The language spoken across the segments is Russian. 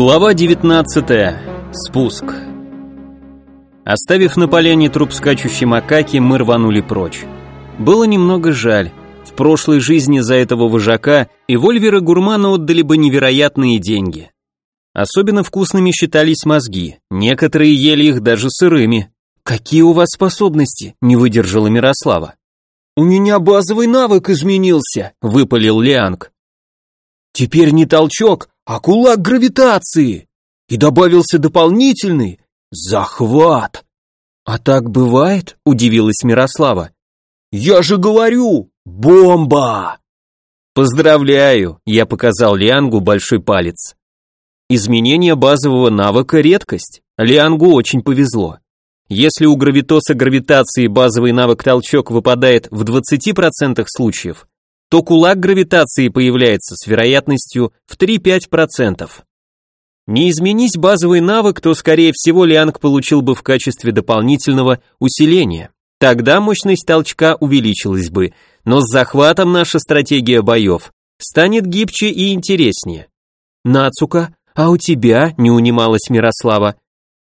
Глава 19. Спуск. Оставив на поляне труп скачущей макаки, мы рванули прочь. Было немного жаль. В прошлой жизни за этого вожака и Вольвера Гурмана отдали бы невероятные деньги. Особенно вкусными считались мозги, некоторые ели их даже сырыми. «Какие у вас способности?» – не выдержала Мирослава. «У меня базовый навык изменился», – выпалил Лианг. «Теперь не толчок, а кулак гравитации. И добавился дополнительный захват. А так бывает? Удивилась Мирослава. Я же говорю, бомба! Поздравляю, я показал Лиангу большой палец. Изменение базового навыка – редкость. Лиангу очень повезло. Если у гравитоса гравитации базовый навык толчок выпадает в 20% случаев, то кулак гравитации появляется с вероятностью в 3-5%. Не изменись базовый навык, то скорее всего Лианг получил бы в качестве дополнительного усиления. Тогда мощность толчка увеличилась бы, но с захватом наша стратегия боев станет гибче и интереснее. Нацука, а у тебя не унималась Мирослава.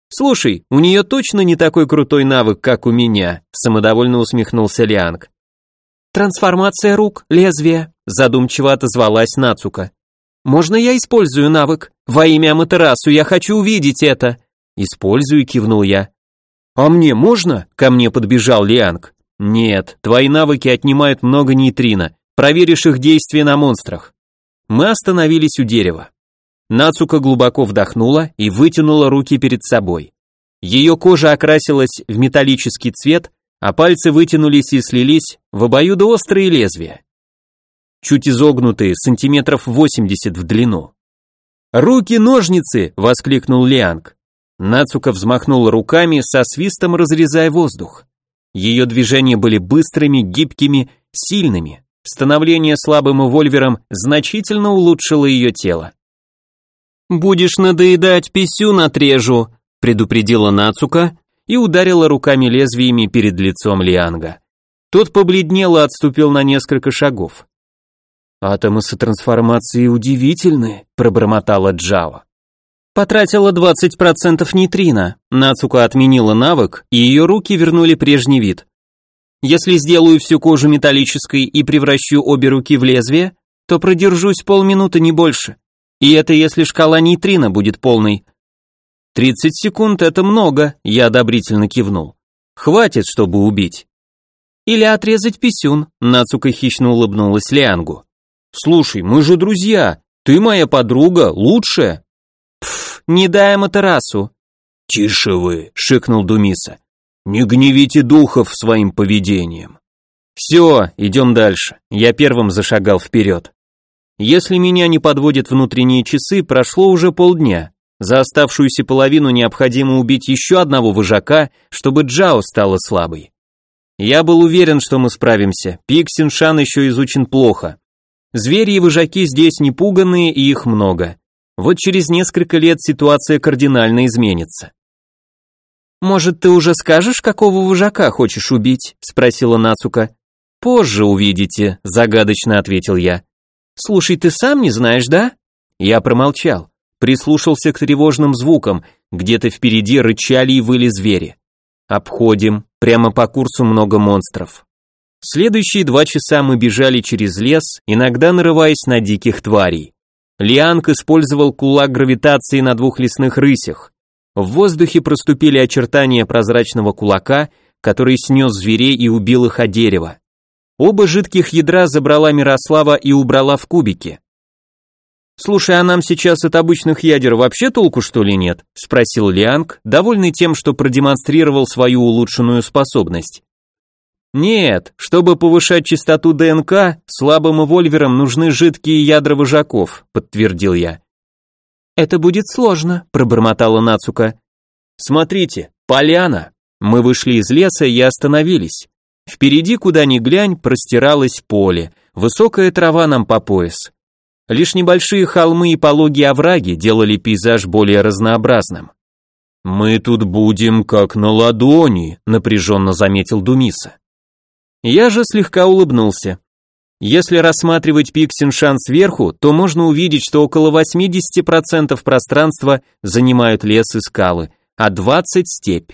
Слушай, у нее точно не такой крутой навык, как у меня, самодовольно усмехнулся Лианг. «Трансформация рук, лезвия», – задумчиво отозвалась Нацука. «Можно я использую навык? Во имя Аматерасу я хочу увидеть это!» «Использую», – кивнул я. «А мне можно?» – ко мне подбежал Лианг. «Нет, твои навыки отнимают много нейтрино. Проверишь их действие на монстрах». Мы остановились у дерева. Нацука глубоко вдохнула и вытянула руки перед собой. Ее кожа окрасилась в металлический цвет, а пальцы вытянулись и слились в обоюдоострые лезвия. Чуть изогнутые, сантиметров 80 в длину. «Руки-ножницы!» — воскликнул Лианг. Нацука взмахнула руками, со свистом разрезая воздух. Ее движения были быстрыми, гибкими, сильными. Становление слабым вольвером значительно улучшило ее тело. «Будешь надоедать, писюн отрежу», — предупредила Нацука, и ударила руками лезвиями перед лицом Лианга. Тот побледнел и отступил на несколько шагов. «Атомы сотрансформации удивительны», — пробормотала Джао. Потратила 20% нейтрино. Нацука отменила навык, и ее руки вернули прежний вид. Если сделаю всю кожу металлической и превращу обе руки в лезвие, то продержусь полминуты не больше. И это если шкала нейтрино будет полной, «Тридцать секунд — это много», — я одобрительно кивнул. «Хватит, чтобы убить». «Или отрезать писюн», — Нацука хищно улыбнулась Лиангу. «Слушай, мы же друзья, ты моя подруга, лучшая». «Пф, не дай Аматерасу». «Тише вы», — шикнул Думиса. «Не гневите духов своим поведением». «Все, идем дальше». Я первым зашагал вперед. Если меня не подводят внутренние часы, прошло уже полдня. За оставшуюся половину необходимо убить еще одного вожака, чтобы Джао стала слабой. Я был уверен, что мы справимся, пик Синшан еще изучен плохо. Звери и вожаки здесь не пуганные и их много. Вот через несколько лет ситуация кардинально изменится. «Может, ты уже скажешь, какого вожака хочешь убить?» – спросила Нацука. «Позже увидите», – загадочно ответил я. «Слушай, ты сам не знаешь, да?» Я промолчал прислушался к тревожным звукам, где-то впереди рычали и выли звери. Обходим, прямо по курсу много монстров. Следующие два часа мы бежали через лес, иногда нарываясь на диких тварей. Лианг использовал кулак гравитации на двух лесных рысях. В воздухе проступили очертания прозрачного кулака, который снес зверей и убил их о дерево. Оба жидких ядра забрала Мирослава и убрала в кубики. «Слушай, а нам сейчас от обычных ядер вообще толку, что ли, нет?» – спросил Лианг, довольный тем, что продемонстрировал свою улучшенную способность. «Нет, чтобы повышать частоту ДНК, слабым эвольверам нужны жидкие ядра вожаков», – подтвердил я. «Это будет сложно», – пробормотала Нацука. «Смотрите, поляна». Мы вышли из леса и остановились. Впереди, куда ни глянь, простиралось поле, высокая трава нам по пояс. Лишь небольшие холмы и пологие овраги делали пейзаж более разнообразным. «Мы тут будем как на ладони», — напряженно заметил Думиса. Я же слегка улыбнулся. Если рассматривать пик Синшан сверху, то можно увидеть, что около 80% пространства занимают лес и скалы, а 20 степь.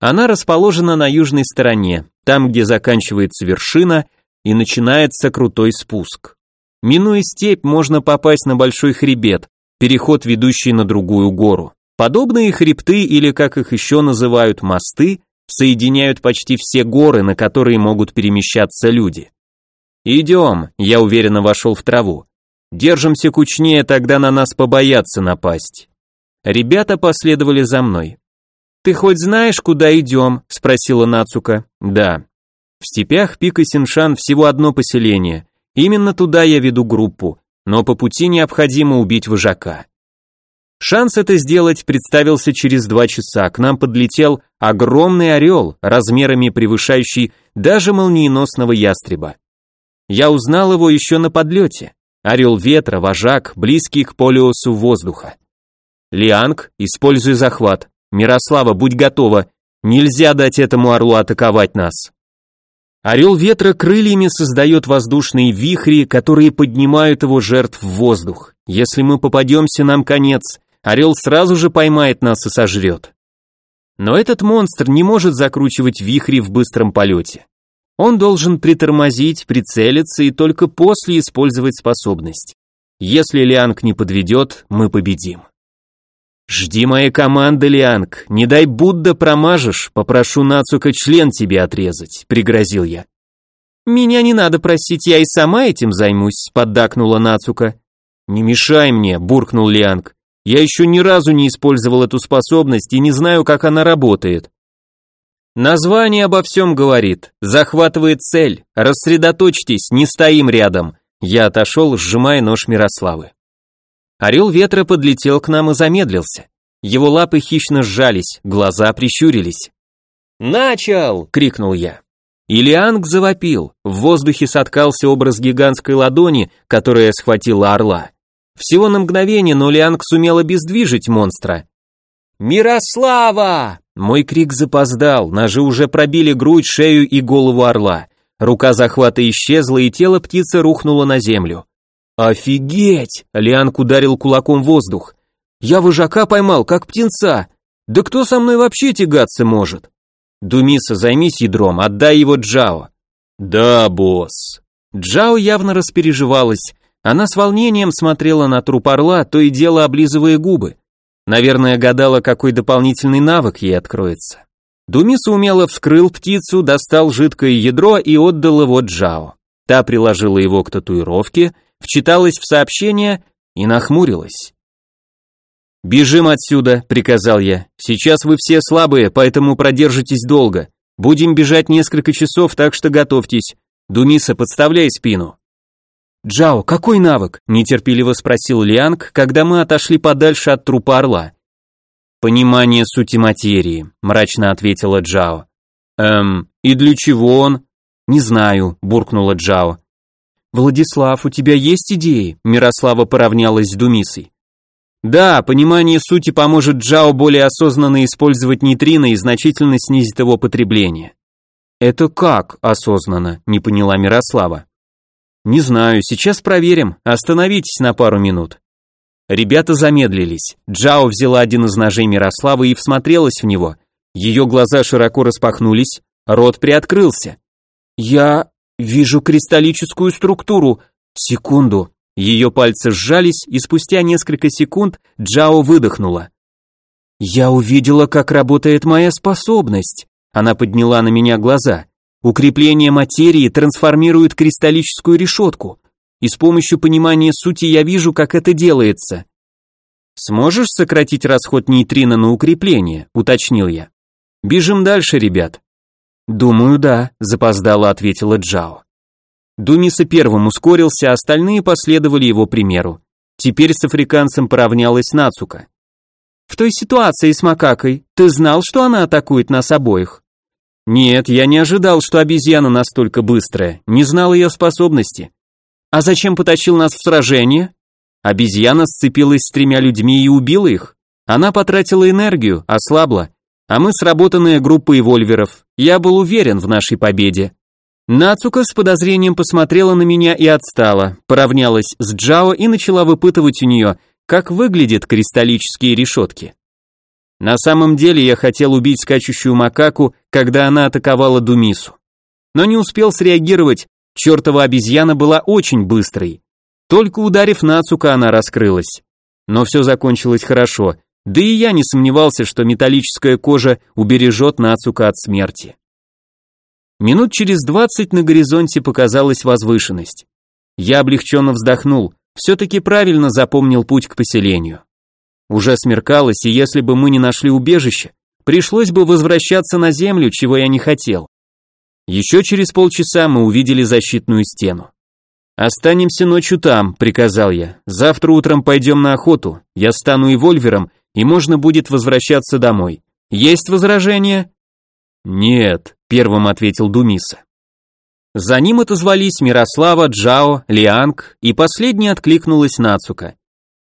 Она расположена на южной стороне, там, где заканчивается вершина и начинается крутой спуск. Минуя степь, можно попасть на большой хребет, переход, ведущий на другую гору. Подобные хребты, или как их еще называют, мосты, соединяют почти все горы, на которые могут перемещаться люди. «Идем», — я уверенно вошел в траву. «Держимся кучнее, тогда на нас побоятся напасть». Ребята последовали за мной. «Ты хоть знаешь, куда идем?» — спросила Нацука. «Да». В степях Пика Синшан всего одно поселение. Именно туда я веду группу, но по пути необходимо убить вожака. Шанс это сделать представился через два часа. К нам подлетел огромный орел, размерами превышающий даже молниеносного ястреба. Я узнал его еще на подлете. Орел ветра, вожак, близкий к полиосу воздуха. Лианг, используй захват. Мирослава, будь готова. Нельзя дать этому орлу атаковать нас. Орел ветра крыльями создает воздушные вихри, которые поднимают его жертв в воздух. Если мы попадемся, нам конец. Орел сразу же поймает нас и сожрет. Но этот монстр не может закручивать вихри в быстром полете. Он должен притормозить, прицелиться и только после использовать способность. Если Лианг не подведет, мы победим. Жди моей команды, Лианг. Не дай Будда промажешь, попрошу Нацука член тебе отрезать, пригрозил я. Меня не надо просить, я и сама этим займусь, поддакнула Нацука. Не мешай мне, буркнул Лианг. Я еще ни разу не использовал эту способность и не знаю, как она работает. Название обо всем говорит, захватывает цель, рассредоточьтесь, не стоим рядом. Я отошел, сжимая нож Мирославы. Орел ветра подлетел к нам и замедлился. Его лапы хищно сжались, глаза прищурились. «Начал!» — крикнул я. Илианг завопил, в воздухе соткался образ гигантской ладони, которая схватила орла. Всего на мгновение, но Лианг сумел обездвижить монстра. «Мирослава!» Мой крик запоздал, ножи уже пробили грудь, шею и голову орла. Рука захвата исчезла, и тело птицы рухнуло на землю. «Офигеть!» — Лианг ударил кулаком в воздух. «Я вожака поймал, как птенца! Да кто со мной вообще тягаться может?» «Думиса, займись ядром, отдай его Джао». «Да, босс». Джао явно распереживалась. Она с волнением смотрела на труп орла, то и дело облизывая губы. Наверное, гадала, какой дополнительный навык ей откроется. Думис умело вскрыл птицу, достал жидкое ядро и отдал его Джао. Та приложила его к татуировке, вчиталась в сообщение и нахмурилась. «Бежим отсюда», — приказал я. «Сейчас вы все слабые, поэтому продержитесь долго. Будем бежать несколько часов, так что готовьтесь. Думиса, подставляй спину». «Джао, какой навык?» – нетерпеливо спросил Лианг, когда мы отошли подальше от трупа орла. «Понимание сути материи», – мрачно ответила Джао. «Эм, и для чего он?» «Не знаю», – буркнула Джао. «Владислав, у тебя есть идеи?» – Мирослава поравнялась с Думисой. «Да, понимание сути поможет Джао более осознанно использовать нейтрино и значительно снизит его потребление». «Это как осознанно?» – не поняла Мирослава. «Не знаю, сейчас проверим. Остановитесь на пару минут». Ребята замедлились. Джао взяла один из ножей Мирославы и всмотрелась в него. Ее глаза широко распахнулись, рот приоткрылся. «Я вижу кристаллическую структуру. Секунду». Ее пальцы сжались, и спустя несколько секунд Джао выдохнула. «Я увидела, как работает моя способность». Она подняла на меня глаза. Укрепление материи трансформирует кристаллическую решетку, и с помощью понимания сути я вижу, как это делается. Сможешь сократить расход нейтрино на укрепление, уточнил я. Бежим дальше, ребят. Думаю, да, запоздало ответила Джао. Думиса первым ускорился, а остальные последовали его примеру. Теперь с африканцем поравнялась Нацука. В той ситуации с макакой ты знал, что она атакует нас обоих? Нет, я не ожидал, что обезьяна настолько быстрая, не знал ее способности. А зачем потащил нас в сражение? Обезьяна сцепилась с тремя людьми и убила их. Она потратила энергию, ослабла. А мы сработанная группа вольверов. Я был уверен в нашей победе. Нацука с подозрением посмотрела на меня и отстала, поравнялась с Джао и начала выпытывать у нее, как выглядят кристаллические решетки. На самом деле я хотел убить скачущую макаку, когда она атаковала Думису. Но не успел среагировать, чертова обезьяна была очень быстрой. Только ударив Нацука, она раскрылась. Но все закончилось хорошо, да и я не сомневался, что металлическая кожа убережет Нацука от смерти. Минут через двадцать на горизонте показалась возвышенность. Я облегченно вздохнул, все-таки правильно запомнил путь к поселению. Уже смеркалось, и если бы мы не нашли убежище, пришлось бы возвращаться на землю, чего я не хотел. Еще через полчаса мы увидели защитную стену. «Останемся ночью там», — приказал я. «Завтра утром пойдем на охоту, я стану эвольвером, и можно будет возвращаться домой. Есть возражения?» «Нет», — первым ответил Думиса. За ним отозвались Мирослава, Джао, Лианг, и последней откликнулась Нацука.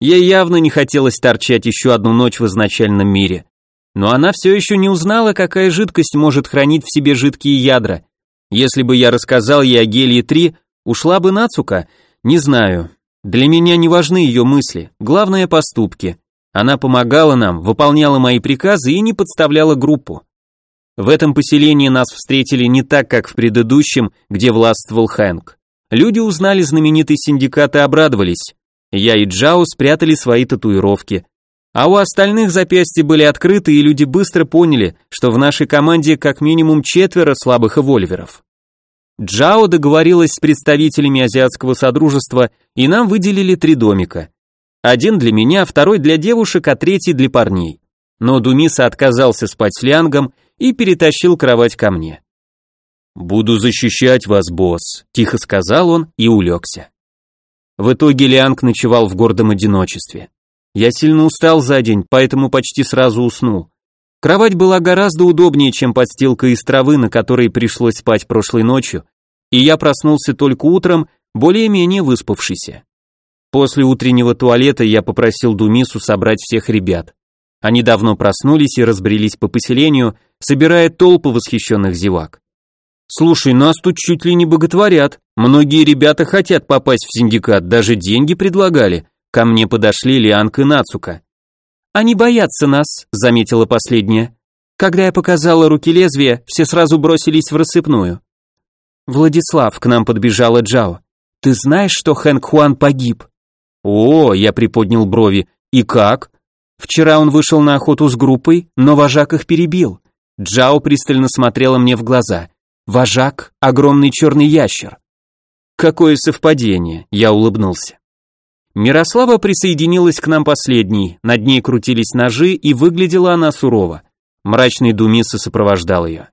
Ей явно не хотелось торчать еще одну ночь в изначальном мире. Но она все еще не узнала, какая жидкость может хранить в себе жидкие ядра. Если бы я рассказал ей о гелии-3, ушла бы Нацука? Не знаю. Для меня не важны ее мысли, главное поступки. Она помогала нам, выполняла мои приказы и не подставляла группу. В этом поселении нас встретили не так, как в предыдущем, где властвовал Хэнк. Люди узнали знаменитый синдикат и обрадовались. Я и Джао спрятали свои татуировки. А у остальных запястья были открыты, и люди быстро поняли, что в нашей команде как минимум четверо слабых эвольверов. Джао договорилась с представителями Азиатского Содружества, и нам выделили три домика. Один для меня, второй для девушек, а третий для парней. Но Думиса отказался спать с Лянгом и перетащил кровать ко мне. «Буду защищать вас, босс», — тихо сказал он и улегся. В итоге Лианг ночевал в гордом одиночестве. Я сильно устал за день, поэтому почти сразу уснул. Кровать была гораздо удобнее, чем подстилка из травы, на которой пришлось спать прошлой ночью, и я проснулся только утром, более-менее выспавшийся. После утреннего туалета я попросил Думису собрать всех ребят. Они давно проснулись и разбрелись по поселению, собирая толпы восхищенных зевак. «Слушай, нас тут чуть ли не боготворят. Многие ребята хотят попасть в синдикат, даже деньги предлагали». Ко мне подошли Лианка и Нацука. «Они боятся нас», — заметила последняя. Когда я показала руки лезвия, все сразу бросились в рассыпную. «Владислав», — к нам подбежала Джао. «Ты знаешь, что Хэнк Хуан погиб?» «О», — я приподнял брови, «и как?» Вчера он вышел на охоту с группой, но вожак их перебил. Джао пристально смотрела мне в глаза. Вожак — огромный черный ящер. Какое совпадение, я улыбнулся. Мирослава присоединилась к нам последней, над ней крутились ножи, и выглядела она сурово. Мрачный Думиса сопровождал ее.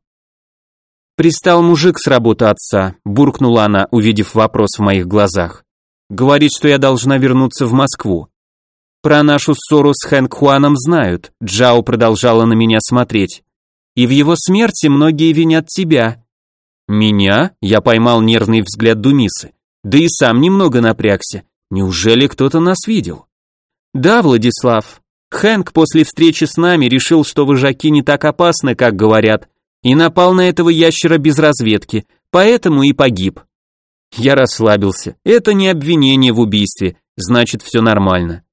«Пристал мужик с работы отца», — буркнула она, увидев вопрос в моих глазах. «Говорит, что я должна вернуться в Москву. Про нашу ссору с Хэнк Хуаном знают, Джао продолжала на меня смотреть. И в его смерти многие винят тебя. Меня? Я поймал нервный взгляд Думисы. Да и сам немного напрягся. Неужели кто-то нас видел? Да, Владислав. Хэнк после встречи с нами решил, что выжаки не так опасны, как говорят, и напал на этого ящера без разведки, поэтому и погиб. Я расслабился. Это не обвинение в убийстве, значит все нормально.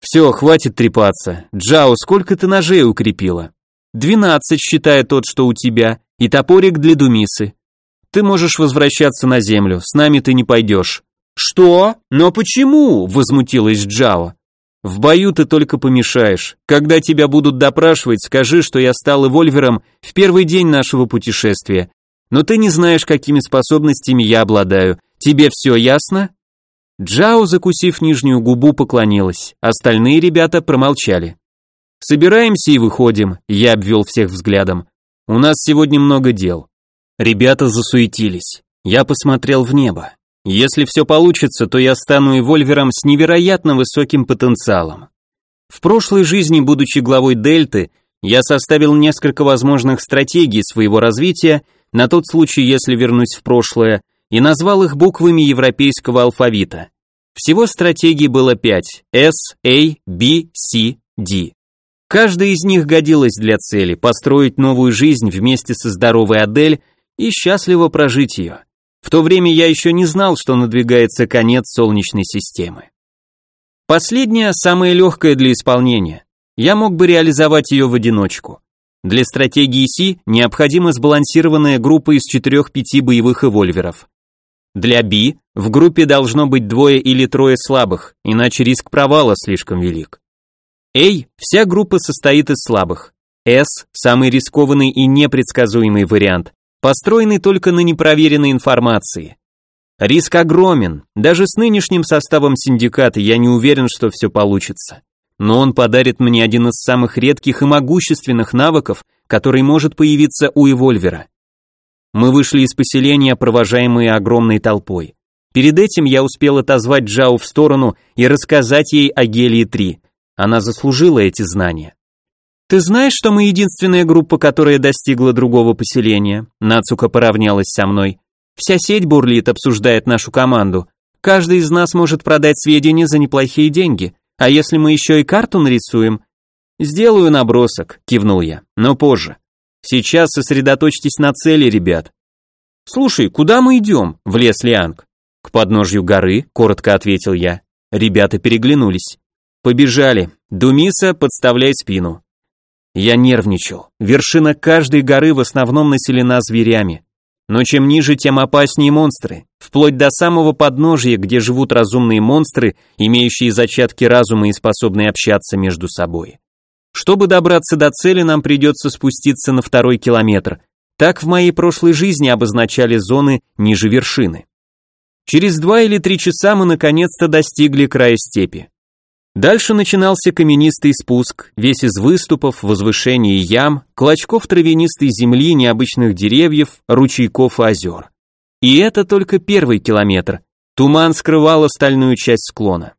Все, хватит трепаться. Джао, сколько ты ножей укрепила? Двенадцать, считая тот, что у тебя, и топорик для Думисы. Ты можешь возвращаться на землю, с нами ты не пойдешь. Что? Но почему? Возмутилась Джао. В бою ты только помешаешь. Когда тебя будут допрашивать, скажи, что я стал эвольвером в первый день нашего путешествия. Но ты не знаешь, какими способностями я обладаю. Тебе все ясно? Джао, закусив нижнюю губу, поклонилась. Остальные ребята промолчали. «Собираемся и выходим», — я обвел всех взглядом. «У нас сегодня много дел». Ребята засуетились. Я посмотрел в небо. Если все получится, то я стану эвольвером с невероятно высоким потенциалом. В прошлой жизни, будучи главой Дельты, я составил несколько возможных стратегий своего развития на тот случай, если вернусь в прошлое, и назвал их буквами европейского алфавита. Всего стратегий было пять – S, A, B, C, D. Каждая из них годилась для цели – построить новую жизнь вместе со здоровой Адель и счастливо прожить ее. В то время я еще не знал, что надвигается конец Солнечной системы. Последняя самая легкая для исполнения. Я мог бы реализовать ее в одиночку. Для стратегии Си необходима сбалансированная группа из 4-5 боевых эвольверов. Для Би в группе должно быть двое или трое слабых, иначе риск провала слишком велик. A вся группа состоит из слабых. S самый рискованный и непредсказуемый вариант, построенный только на непроверенной информации. Риск огромен, даже с нынешним составом синдиката я не уверен, что все получится но он подарит мне один из самых редких и могущественных навыков, который может появиться у Эвольвера. Мы вышли из поселения, провожаемые огромной толпой. Перед этим я успел отозвать Джао в сторону и рассказать ей о Гелии-3. Она заслужила эти знания. «Ты знаешь, что мы единственная группа, которая достигла другого поселения?» Нацука поравнялась со мной. «Вся сеть бурлит, обсуждает нашу команду. Каждый из нас может продать сведения за неплохие деньги. А если мы еще и карту нарисуем? Сделаю набросок, кивнул я, но позже. Сейчас сосредоточьтесь на цели, ребят. Слушай, куда мы идем? Влез Лианг. К подножью горы, коротко ответил я. Ребята переглянулись. Побежали. Думиса, подставляй спину. Я нервничал. Вершина каждой горы в основном населена зверями. Но чем ниже, тем опаснее монстры, вплоть до самого подножия, где живут разумные монстры, имеющие зачатки разума и способные общаться между собой. Чтобы добраться до цели, нам придется спуститься на второй километр. Так в моей прошлой жизни обозначали зоны ниже вершины. Через два или три часа мы наконец-то достигли края степи. Дальше начинался каменистый спуск, весь из выступов, возвышений и ям, клочков травянистой земли, необычных деревьев, ручейков и озер. И это только первый километр. Туман скрывал остальную часть склона.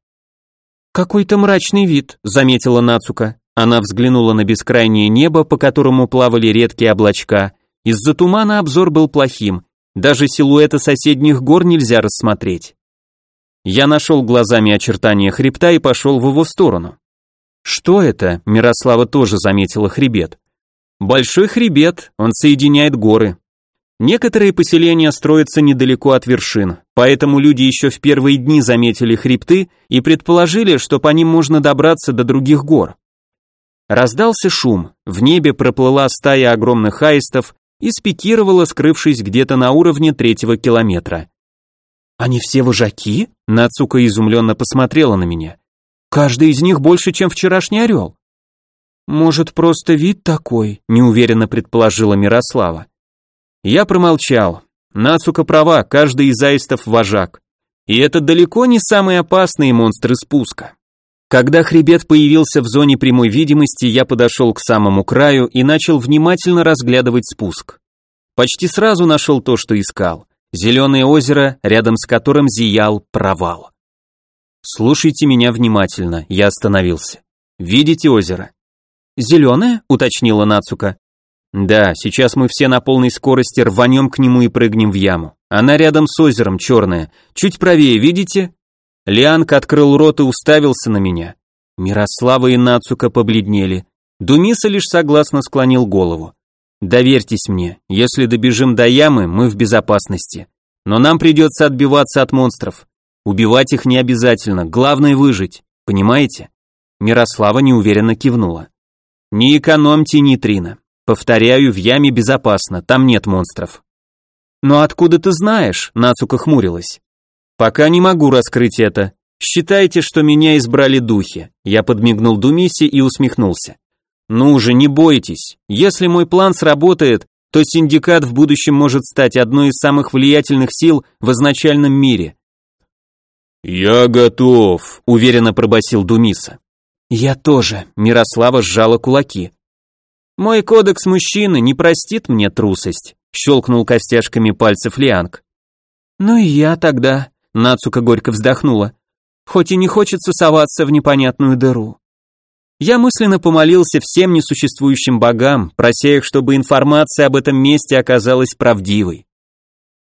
«Какой-то мрачный вид», — заметила Нацука. Она взглянула на бескрайнее небо, по которому плавали редкие облачка. Из-за тумана обзор был плохим. Даже силуэты соседних гор нельзя рассмотреть. Я нашел глазами очертания хребта и пошел в его сторону. Что это? Мирослава тоже заметила хребет. Большой хребет, он соединяет горы. Некоторые поселения строятся недалеко от вершин, поэтому люди еще в первые дни заметили хребты и предположили, что по ним можно добраться до других гор. Раздался шум, в небе проплыла стая огромных аистов и спикировала, скрывшись где-то на уровне третьего километра. «Они все вожаки?» Нацука изумленно посмотрела на меня. «Каждый из них больше, чем вчерашний орел». «Может, просто вид такой?» неуверенно предположила Мирослава. Я промолчал. Нацука права, каждый из аистов вожак. И это далеко не самые опасные монстры спуска. Когда хребет появился в зоне прямой видимости, я подошел к самому краю и начал внимательно разглядывать спуск. Почти сразу нашел то, что искал зеленое озеро, рядом с которым зиял провал. Слушайте меня внимательно, я остановился. Видите озеро? Зеленое? уточнила Нацука. Да, сейчас мы все на полной скорости рванем к нему и прыгнем в яму. Она рядом с озером, черная. Чуть правее, видите? Лианка открыл рот и уставился на меня. Мирослава и Нацука побледнели. Думиса лишь согласно склонил голову. Доверьтесь мне, если добежим до ямы, мы в безопасности. Но нам придется отбиваться от монстров. Убивать их не обязательно, главное выжить, понимаете? Мирослава неуверенно кивнула. Не экономьте нейтрино. Повторяю, в яме безопасно, там нет монстров. Но откуда ты знаешь? Нацука хмурилась. Пока не могу раскрыть это. Считайте, что меня избрали духи. Я подмигнул Думисе и усмехнулся. Ну же, не бойтесь. Если мой план сработает, то синдикат в будущем может стать одной из самых влиятельных сил в изначальном мире. Я готов, уверенно пробасил Думиса. Я тоже, Мирослава сжала кулаки. Мой кодекс мужчины не простит мне трусость, щелкнул костяшками пальцев Лианг. Ну и я тогда, Нацука горько вздохнула. Хоть и не хочется соваться в непонятную дыру. Я мысленно помолился всем несуществующим богам, прося их, чтобы информация об этом месте оказалась правдивой.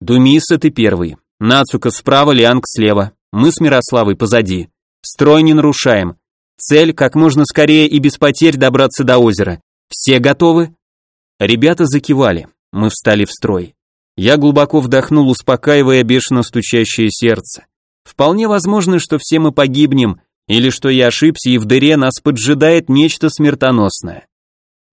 Думиса ты первый, Нацука справа, Лианг слева, мы с Мирославой позади. Строй не нарушаем. Цель как можно скорее и без потерь добраться до озера. Все готовы? Ребята закивали. Мы встали в строй. Я глубоко вдохнул, успокаивая бешено стучащее сердце. Вполне возможно, что все мы погибнем, или что я ошибся, и в дыре нас поджидает нечто смертоносное.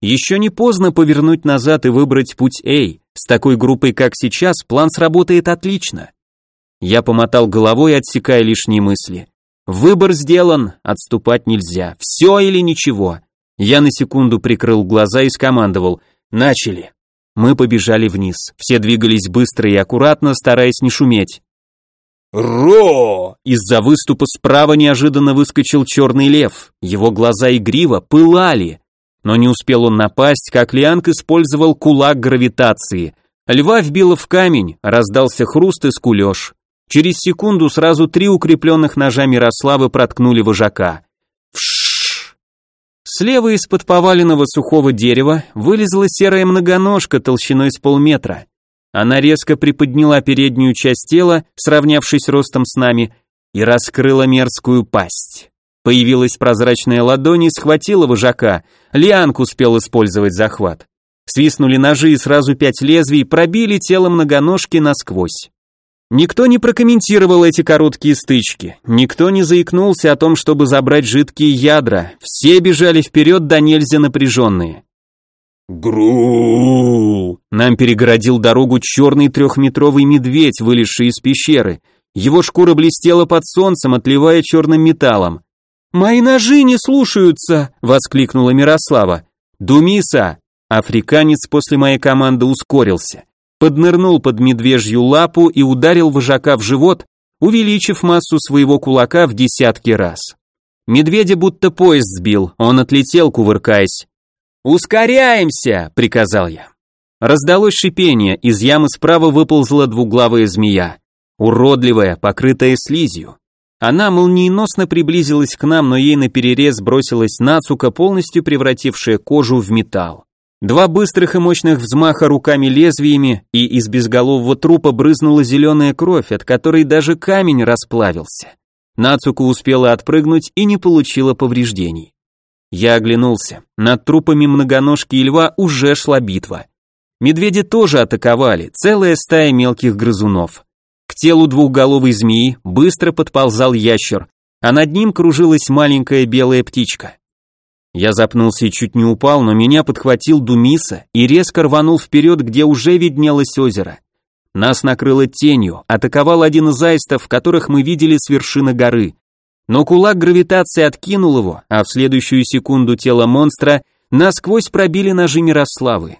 Еще не поздно повернуть назад и выбрать путь Эй. С такой группой, как сейчас, план сработает отлично. Я помотал головой, отсекая лишние мысли. Выбор сделан, отступать нельзя. Все или ничего. Я на секунду прикрыл глаза и скомандовал. Начали. Мы побежали вниз. Все двигались быстро и аккуратно, стараясь не шуметь. «Ро!» Из-за выступа справа неожиданно выскочил черный лев. Его глаза и грива пылали. Но не успел он напасть, как Лианг использовал кулак гравитации. Льва вбило в камень, раздался хруст и скулеж. Через секунду сразу три укрепленных ножа Мирославы проткнули вожака. Вшш! Слева из-под поваленного сухого дерева вылезла серая многоножка толщиной с полметра. Она резко приподняла переднюю часть тела, сравнявшись ростом с нами, и раскрыла мерзкую пасть. Появилась прозрачная ладонь и схватила вожака. Лианг успел использовать захват. Свистнули ножи и сразу пять лезвий пробили тело многоножки насквозь. Никто не прокомментировал эти короткие стычки, никто не заикнулся о том, чтобы забрать жидкие ядра, все бежали вперед до нельзя напряженные. Гру! Нам перегородил дорогу черный трехметровый медведь, вылезший из пещеры. Его шкура блестела под солнцем, отливая черным металлом. «Мои ножи не слушаются!» — воскликнула Мирослава. «Думиса!» Африканец после моей команды ускорился. Поднырнул под медвежью лапу и ударил вожака в живот, увеличив массу своего кулака в десятки раз. Медведя будто поезд сбил, он отлетел, кувыркаясь. «Ускоряемся!» — приказал я. Раздалось шипение, из ямы справа выползла двуглавая змея. Уродливая, покрытая слизью. Она молниеносно приблизилась к нам, но ей наперерез бросилась Нацука, полностью превратившая кожу в металл. Два быстрых и мощных взмаха руками лезвиями, и из безголового трупа брызнула зеленая кровь, от которой даже камень расплавился. Нацука успела отпрыгнуть и не получила повреждений. Я оглянулся. Над трупами многоножки и льва уже шла битва. Медведи тоже атаковали, целая стая мелких грызунов. К телу двухголовой змеи быстро подползал ящер, а над ним кружилась маленькая белая птичка. Я запнулся и чуть не упал, но меня подхватил Думиса и резко рванул вперед, где уже виднелось озеро. Нас накрыло тенью, атаковал один из аистов, которых мы видели с вершины горы. Но кулак гравитации откинул его, а в следующую секунду тело монстра насквозь пробили ножи Мирославы.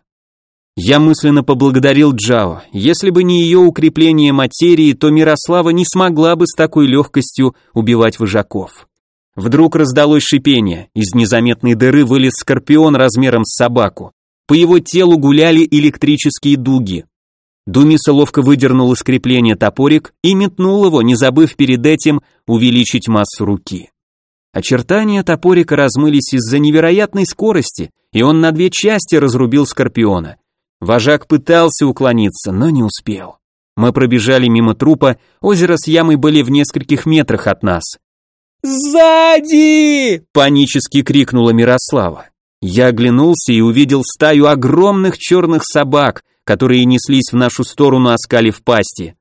Я мысленно поблагодарил Джао. Если бы не ее укрепление материи, то Мирослава не смогла бы с такой легкостью убивать вожаков. Вдруг раздалось шипение, из незаметной дыры вылез скорпион размером с собаку. По его телу гуляли электрические дуги. Думиса ловко выдернул из крепления топорик и метнул его, не забыв перед этим увеличить массу руки. Очертания топорика размылись из-за невероятной скорости, и он на две части разрубил скорпиона. Вожак пытался уклониться, но не успел. Мы пробежали мимо трупа, озеро с ямой были в нескольких метрах от нас. «Сзади!» — панически крикнула Мирослава. Я оглянулся и увидел стаю огромных черных собак, которые неслись в нашу сторону, оскалив пасти.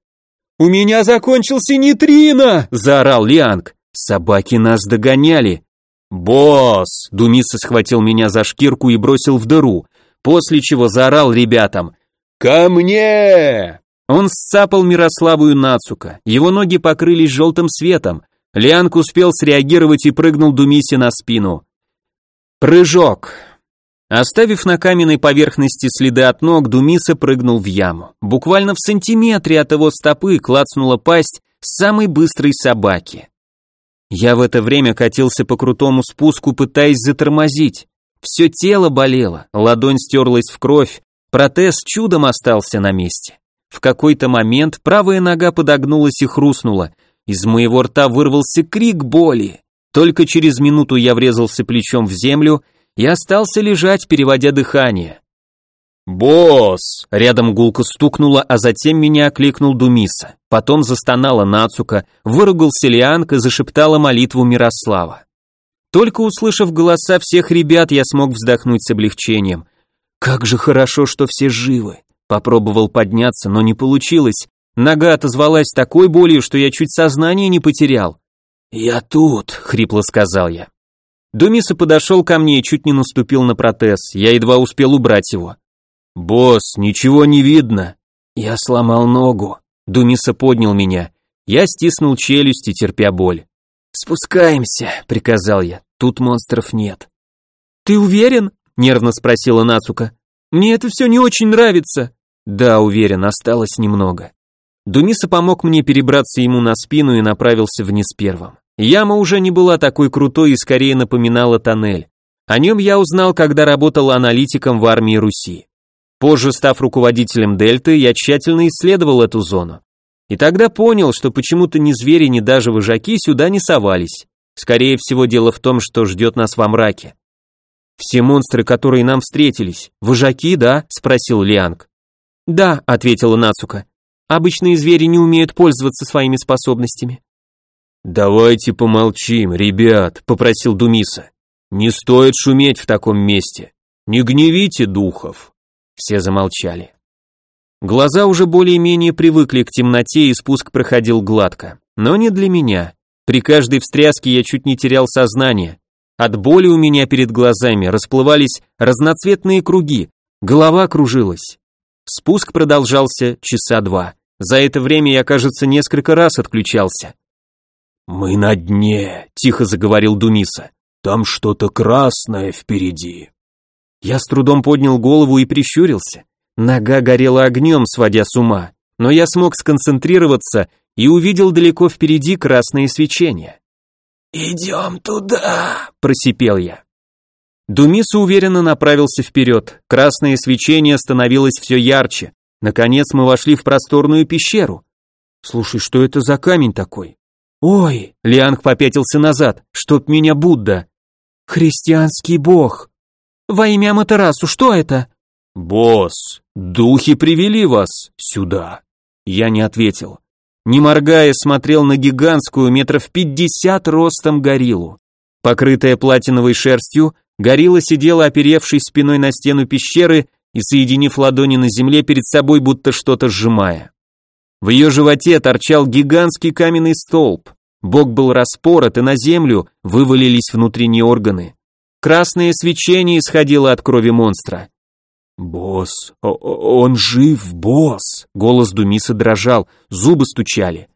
«У меня закончился нейтрино!» — заорал Лианг. Собаки нас догоняли. «Босс!» — Думиса схватил меня за шкирку и бросил в дыру после чего заорал ребятам «Ко мне!». Он сцапал Мирославу и Нацука, его ноги покрылись желтым светом, Лианг успел среагировать и прыгнул Думисе на спину. Прыжок. Оставив на каменной поверхности следы от ног, Думиса прыгнул в яму. Буквально в сантиметре от его стопы клацнула пасть самой быстрой собаки. Я в это время катился по крутому спуску, пытаясь затормозить. Все тело болело, ладонь стерлась в кровь, протез чудом остался на месте. В какой-то момент правая нога подогнулась и хрустнула. Из моего рта вырвался крик боли. Только через минуту я врезался плечом в землю и остался лежать, переводя дыхание. «Босс!» Рядом гулко стукнуло, а затем меня окликнул Думиса. Потом застонала Нацука, выругался Лианка, зашептала молитву Мирослава. Только услышав голоса всех ребят, я смог вздохнуть с облегчением. Как же хорошо, что все живы. Попробовал подняться, но не получилось. Нога отозвалась такой болью, что я чуть сознание не потерял. «Я тут», — хрипло сказал я. Думиса подошел ко мне и чуть не наступил на протез, я едва успел убрать его. «Босс, ничего не видно». Я сломал ногу. Думиса поднял меня. Я стиснул челюсти, терпя боль. «Спускаемся», — приказал я. «Тут монстров нет». «Ты уверен?» — нервно спросила Нацука. «Мне это все не очень нравится». «Да, уверен, осталось немного». Думиса помог мне перебраться ему на спину и направился вниз первым. Яма уже не была такой крутой и скорее напоминала тоннель. О нем я узнал, когда работал аналитиком в армии Руси. Позже, став руководителем Дельты, я тщательно исследовал эту зону. И тогда понял, что почему-то ни звери, ни даже выжаки сюда не совались. Скорее всего, дело в том, что ждет нас во мраке. «Все монстры, которые нам встретились, выжаки, да?» – спросил Лианг. «Да», – ответила Нацука. «Обычные звери не умеют пользоваться своими способностями». «Давайте помолчим, ребят», — попросил Думиса. «Не стоит шуметь в таком месте. Не гневите духов». Все замолчали. Глаза уже более-менее привыкли к темноте, и спуск проходил гладко. Но не для меня. При каждой встряске я чуть не терял сознание. От боли у меня перед глазами расплывались разноцветные круги, голова кружилась. Спуск продолжался часа два. За это время я, кажется, несколько раз отключался. «Мы на дне», — тихо заговорил Думиса. «Там что-то красное впереди». Я с трудом поднял голову и прищурился. Нога горела огнем, сводя с ума, но я смог сконцентрироваться и увидел далеко впереди красное свечение. «Идем туда», — просипел я. Думиса уверенно направился вперед, красное свечение становилось все ярче. Наконец мы вошли в просторную пещеру. Слушай, что это за камень такой? «Ой!» — Лианг попятился назад. «Чтоб меня Будда!» «Христианский бог!» «Во имя Аматерасу, что это?» «Босс, духи привели вас сюда!» Я не ответил. Не моргая, смотрел на гигантскую метров пятьдесят ростом гориллу. Покрытая платиновой шерстью, горилла сидела, оперевшись спиной на стену пещеры и соединив ладони на земле перед собой, будто что-то сжимая. В ее животе торчал гигантский каменный столб. Бок был распорот, и на землю вывалились внутренние органы. Красное свечение исходило от крови монстра. «Босс, он жив, босс!» Голос Думиса дрожал, зубы стучали.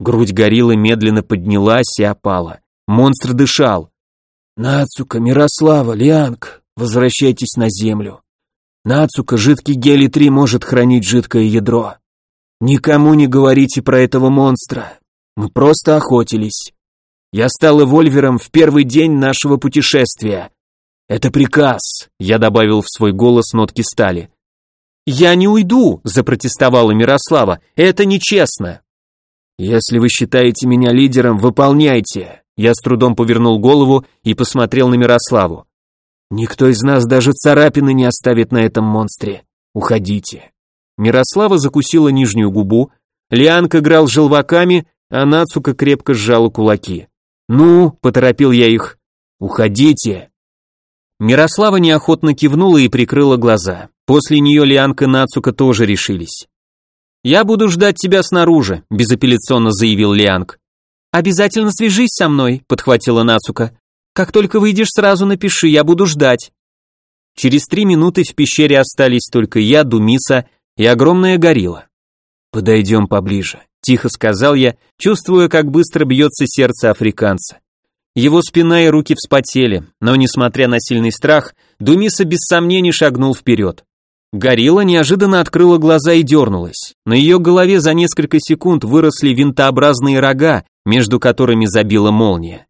Грудь гориллы медленно поднялась и опала. Монстр дышал. «Нацука, Мирослава, Лианг, возвращайтесь на землю. Нацука, жидкий гелий-3 может хранить жидкое ядро. Никому не говорите про этого монстра. Мы просто охотились. Я стал эвольвером в первый день нашего путешествия. Это приказ, я добавил в свой голос нотки стали. Я не уйду, запротестовала Мирослава. Это нечестно. Если вы считаете меня лидером, выполняйте. Я с трудом повернул голову и посмотрел на Мирославу. Никто из нас даже царапины не оставит на этом монстре. Уходите. Мирослава закусила нижнюю губу, Лианка играл желваками, а Нацука крепко сжала кулаки. «Ну», — поторопил я их, — «уходите». Мирослава неохотно кивнула и прикрыла глаза. После нее Лианка и Нацука тоже решились. «Я буду ждать тебя снаружи», — безапелляционно заявил Лианг. «Обязательно свяжись со мной», — подхватила Нацука. «Как только выйдешь, сразу напиши, я буду ждать». Через три минуты в пещере остались только я, Думиса и огромная горилла. «Подойдем поближе», — тихо сказал я, чувствуя, как быстро бьется сердце африканца. Его спина и руки вспотели, но, несмотря на сильный страх, Думиса без сомнений шагнул вперед. Горилла неожиданно открыла глаза и дернулась. На ее голове за несколько секунд выросли винтообразные рога, между которыми забила молния.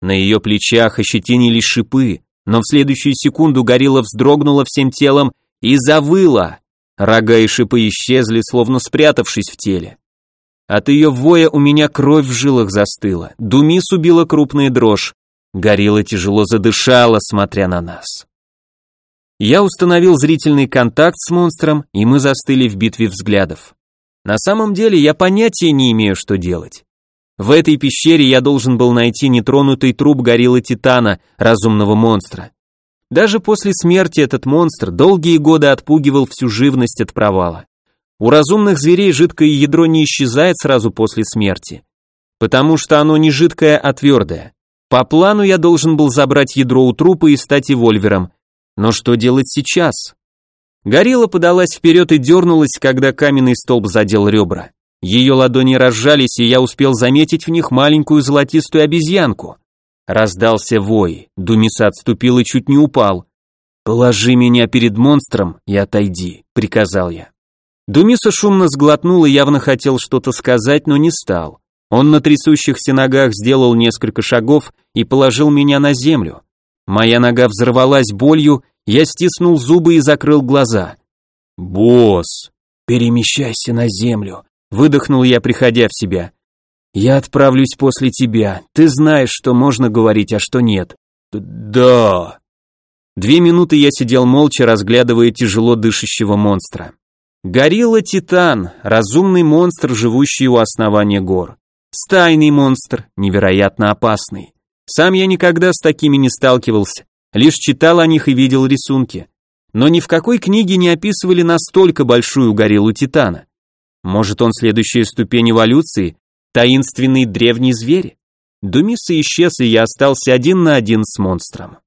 На ее плечах ощетинились шипы, но в следующую секунду горилла вздрогнула всем телом и завыла. Рога и шипы исчезли, словно спрятавшись в теле. От ее воя у меня кровь в жилах застыла. Думис убила крупная дрожь. Горилла тяжело задышала, смотря на нас. Я установил зрительный контакт с монстром, и мы застыли в битве взглядов. На самом деле я понятия не имею, что делать. В этой пещере я должен был найти нетронутый труп гориллы Титана, разумного монстра. Даже после смерти этот монстр долгие годы отпугивал всю живность от провала. У разумных зверей жидкое ядро не исчезает сразу после смерти, потому что оно не жидкое, а твердое. По плану я должен был забрать ядро у трупа и стать эвольвером. Но что делать сейчас? Горилла подалась вперед и дернулась, когда каменный столб задел ребра. Ее ладони разжались, и я успел заметить в них маленькую золотистую обезьянку. Раздался вой, Думиса отступил и чуть не упал. «Положи меня перед монстром и отойди», — приказал я. Думиса шумно сглотнул и явно хотел что-то сказать, но не стал. Он на трясущихся ногах сделал несколько шагов и положил меня на землю. Моя нога взорвалась болью, я стиснул зубы и закрыл глаза. «Босс, перемещайся на землю», — выдохнул я, приходя в себя. Я отправлюсь после тебя. Ты знаешь, что можно говорить, а что нет. Да. Две минуты я сидел молча, разглядывая тяжело дышащего монстра. Горилла-титан, разумный монстр, живущий у основания гор. Стайный монстр, невероятно опасный. Сам я никогда с такими не сталкивался, лишь читал о них и видел рисунки. Но ни в какой книге не описывали настолько большую гориллу Титана. Может, он следующая ступень эволюции, Таинственный древний зверь? Думиса исчез, и я остался один на один с монстром.